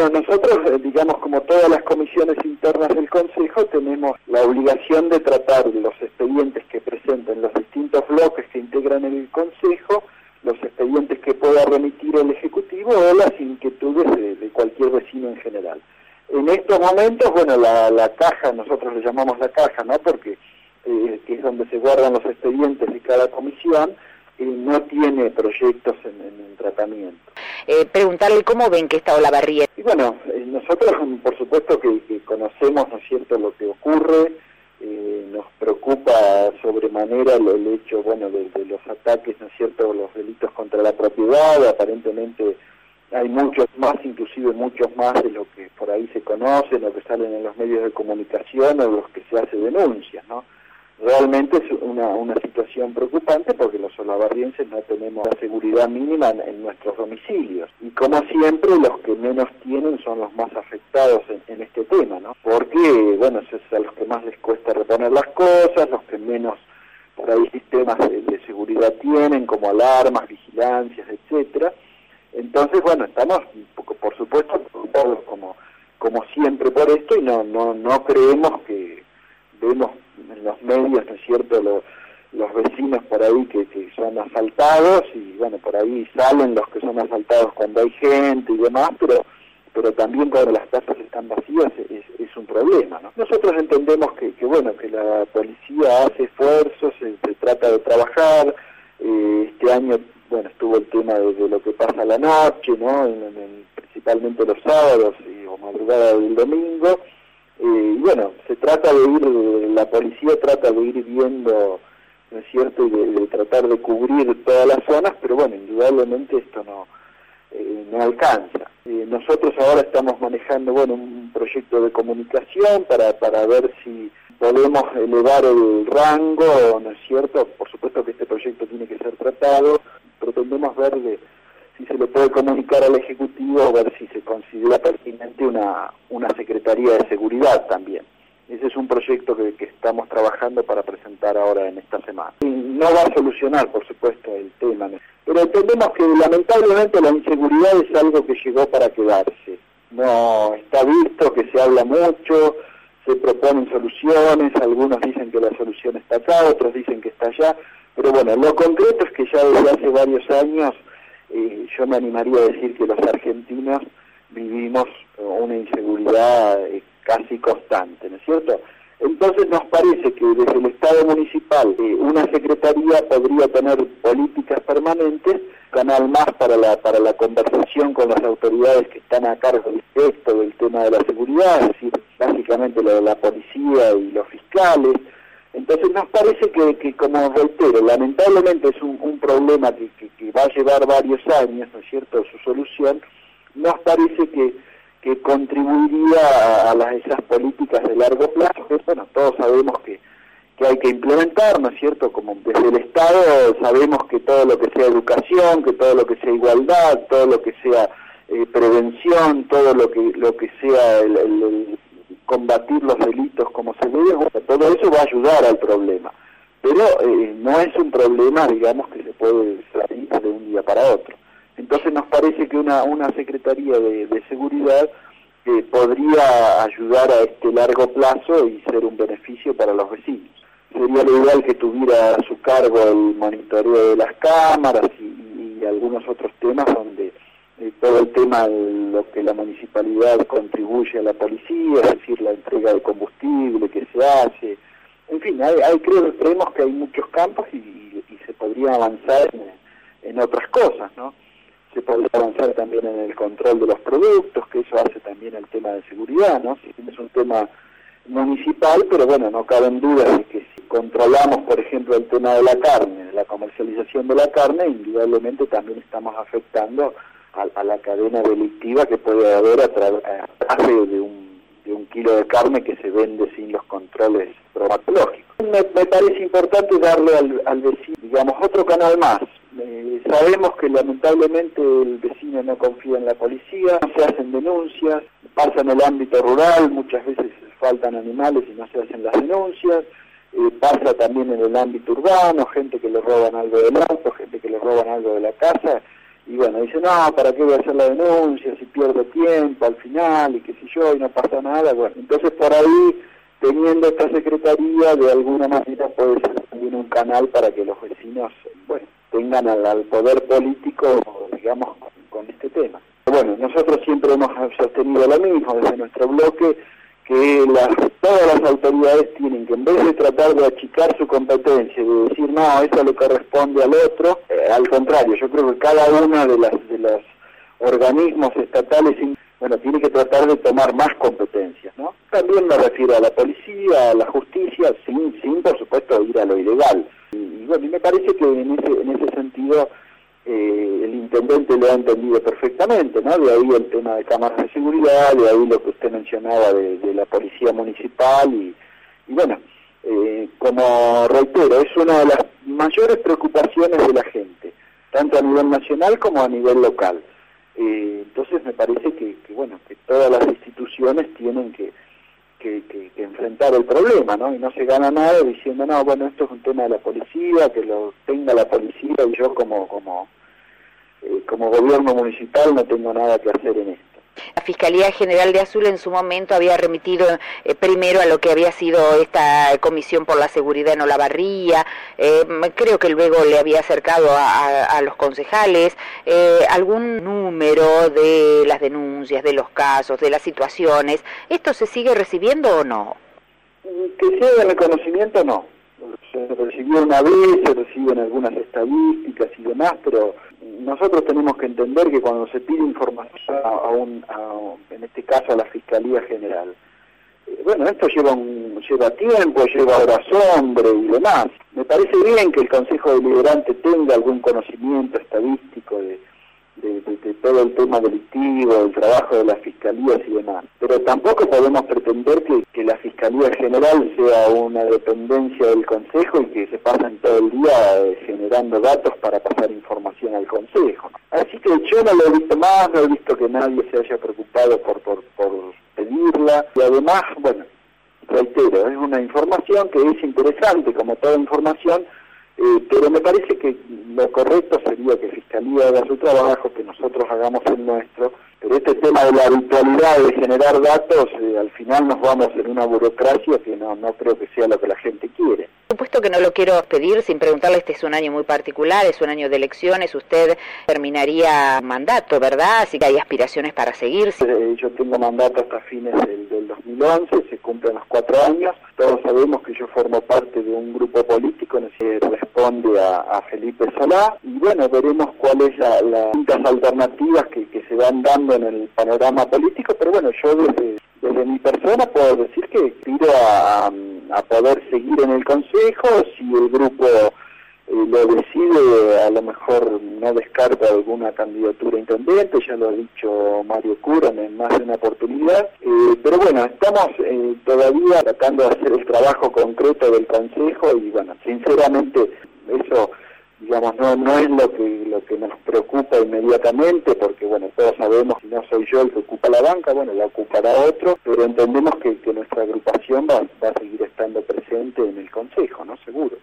Bueno, nosotros, eh, digamos, como todas las comisiones internas del Consejo, tenemos la obligación de tratar los expedientes que presenten los distintos bloques que integran el Consejo, los expedientes que pueda remitir el Ejecutivo o las inquietudes de, cualquier vecino en general. En estos momentos, bueno, la, caja, nosotros le llamamos la caja, ¿no? Porque eh, es donde se guardan los expedientes de cada comisión, no tiene proyectos en, en tratamiento. Eh, preguntarle cómo ven que está Olavarría. Y bueno, eh, nosotros por supuesto que, conocemos, ¿no es cierto?, lo que ocurre, eh, nos preocupa sobremanera el, hecho, bueno, de, los ataques, ¿no es cierto?, los delitos contra la propiedad, aparentemente hay muchos más, inclusive muchos más de lo que por ahí se conocen o que salen en los medios de comunicación o los que se hace denuncias, ¿no? Realmente es una, una situación preocupante porque los solabarrienses no tenemos la seguridad mínima en, nuestros domicilios. Y como siempre, los que menos tienen son los más afectados en, este tema, ¿no? Porque, bueno, es a los que más les cuesta reponer las cosas, los que menos por ahí sistemas de, seguridad tienen, como alarmas, vigilancias, etcétera. Entonces, bueno, estamos, por supuesto, preocupados como, como siempre por esto y no, no, no creemos que vemos medios, ¿no es cierto?, los, los vecinos por ahí que, que, son asaltados y bueno, por ahí salen los que son asaltados cuando hay gente y demás, pero pero también cuando las casas están vacías es, un problema. ¿no? Nosotros entendemos que, que, bueno que la policía hace esfuerzos, se, trata de trabajar. Eh, este año bueno estuvo el tema de, lo que pasa la noche, ¿no? principalmente los sábados y, o madrugada del domingo y bueno, se trata de ir, la policía trata de ir viendo, ¿no es cierto?, y de, tratar de cubrir todas las zonas, pero bueno, indudablemente esto no, eh, no alcanza. Eh, nosotros ahora estamos manejando, bueno, un proyecto de comunicación para, para ver si podemos elevar el rango, ¿no es cierto? Por supuesto que este proyecto tiene que ser tratado, pretendemos ver de si se le puede comunicar al Ejecutivo, ver si se considera pertinente una, una Secretaría de Seguridad también. Ese es un proyecto que, estamos trabajando para presentar ahora en esta semana. no va a solucionar, por supuesto, el tema, pero entendemos que lamentablemente la inseguridad es algo que llegó para quedarse. No está visto que se habla mucho, se proponen soluciones, algunos dicen que la solución está acá, otros dicen que está allá, pero bueno, lo concreto es que ya desde hace varios años eh, yo me animaría a decir que los argentinos vivimos una inseguridad eh, casi constante, ¿no es cierto? Entonces nos parece que desde el Estado municipal eh, una secretaría podría tener políticas permanentes, canal más para la para la conversación con las autoridades que están a cargo directo del tema de la seguridad, es decir, básicamente lo de la policía y los fiscales, entonces nos parece que, que como reitero, lamentablemente es un, problema que, va a llevar varios años, ¿no es cierto?, su solución, nos parece que, que contribuiría a, las, esas políticas de largo plazo, que bueno, todos sabemos que, que hay que implementar, ¿no es cierto?, como desde el Estado sabemos que todo lo que sea educación, que todo lo que sea igualdad, todo lo que sea eh, prevención, todo lo que, lo que sea el combatir los delitos como se debe, todo eso va a ayudar al problema. Pero eh, no es un problema, digamos, que se puede salir de un día para otro. Entonces nos parece que una, una Secretaría de, Seguridad eh, podría ayudar a este largo plazo y ser un beneficio para los vecinos. Sería lo ideal que tuviera a su cargo el monitoreo de las cámaras y algunos otros temas donde eh, todo el tema de lo que la municipalidad contribuye a la policía, es decir, la entrega de combustible que se hace. En fin, hay, creo, creemos que hay muchos campos y, se podría avanzar en, otras cosas, ¿no? Se podría avanzar también en el control de los productos, que eso hace también el tema de seguridad, ¿no? Si es un tema municipal, pero bueno, no caben dudas de que si controlamos, por ejemplo, el tema de la carne, de la comercialización de la carne, indudablemente también estamos afectando a, la cadena delictiva que puede haber a través de un, de un kilo de carne que se vende sin los controles bromatológicos. Me, parece importante darle al, vecino, digamos, otro canal más. Eh, sabemos que lamentablemente el vecino no confía en la policía, se hacen denuncias, pasa en el ámbito rural, muchas veces faltan animales y no se hacen las denuncias, eh, pasa también en el ámbito urbano, gente que le roban algo del auto, gente que le roban algo de la casa, y bueno, dice, no, ¿para qué voy a hacer la denuncia si pierdo tiempo al final y qué sé yo y no pasa nada? Bueno, entonces por ahí, teniendo esta secretaría, de alguna manera puede ser también un canal para que los vecinos, bueno, tengan al, poder político, digamos, con, este tema. Bueno, nosotros siempre hemos sostenido lo mismo desde nuestro bloque, que las, todas las autoridades en vez de tratar de achicar su competencia, de decir, no, eso le corresponde al otro, eh, al contrario, yo creo que cada uno de, las, de los organismos estatales, bueno, tiene que tratar de tomar más competencias, ¿no? También me refiero a la policía, a la justicia, sin, sin por supuesto ir a lo ilegal. Y, bueno, y me parece que en ese, en ese sentido eh, el intendente lo ha entendido perfectamente, ¿no? De ahí el tema de cámaras de seguridad, de ahí lo que usted mencionaba de, la policía municipal y, bueno, eh, como reitero, es una de las mayores preocupaciones de la gente, tanto a nivel nacional como a nivel local. Eh, entonces me parece que, bueno, que todas las instituciones tienen que, que, enfrentar el problema, ¿no? Y no se gana nada diciendo, no, bueno, esto es un tema de la policía, que lo tenga la policía y yo como, como, eh, como gobierno municipal no tengo nada que hacer en esto. La Fiscalía General de Azul en su momento había remitido eh, primero a lo que había sido esta Comisión por la Seguridad en Olavarría, eh, creo que luego le había acercado a, los concejales eh, algún número de las denuncias, de los casos, de las situaciones. ¿Esto se sigue recibiendo o no? Que sea de reconocimiento, no. Se recibió una vez, se reciben algunas estadísticas y demás, pero nosotros tenemos que entender que cuando se pide información a, un, en este caso a la Fiscalía General, eh, bueno, esto lleva, un, lleva tiempo, lleva horas hombre y demás. Me parece bien que el Consejo Deliberante tenga algún conocimiento estadístico de, de, todo el tema delictivo, del trabajo de las fiscalías y demás. Pero tampoco podemos pretender que, la Fiscalía General sea una dependencia del Consejo y que se pasen todo el día eh, generando datos para pasar información al Consejo. Así que yo no lo he visto más, no he visto que nadie se haya preocupado por, por, por pedirla y además, bueno, reitero, es una información que es interesante, como toda información, eh, pero me parece que lo correcto sería que Fiscalía haga su trabajo, que nosotros hagamos el nuestro, este tema de la habitualidad de generar datos, eh, al final nos vamos en una burocracia que no, no creo que sea lo que la gente quiere. Por supuesto que no lo quiero pedir sin preguntarle, este es un año muy particular, es un año de elecciones, usted terminaría mandato, ¿verdad? Así que hay aspiraciones para seguir. Eh, yo tengo mandato hasta fines del, del 2011, se cumplen los cuatro años, todos sabemos que yo formo parte de un grupo político que responde a, Felipe Solá y bueno, veremos cuáles son las alternativas que, que se van dando en el panorama político, pero bueno, yo desde mi persona puedo decir que aspiro a, poder seguir en el Consejo, si el grupo eh, lo decide, a lo mejor no descarta alguna candidatura intendente, ya lo ha dicho Mario Curan en más de una oportunidad, eh, pero bueno, estamos eh, todavía tratando de hacer el trabajo concreto del Consejo y bueno, sinceramente eso digamos, no, no es lo que, lo que nos preocupa inmediatamente, porque bueno, todos sabemos, si no soy yo el que ocupa la banca, bueno, la ocupará otro, pero entendemos que, que nuestra agrupación va, va a seguir estando presente en el Consejo, ¿no? Seguro.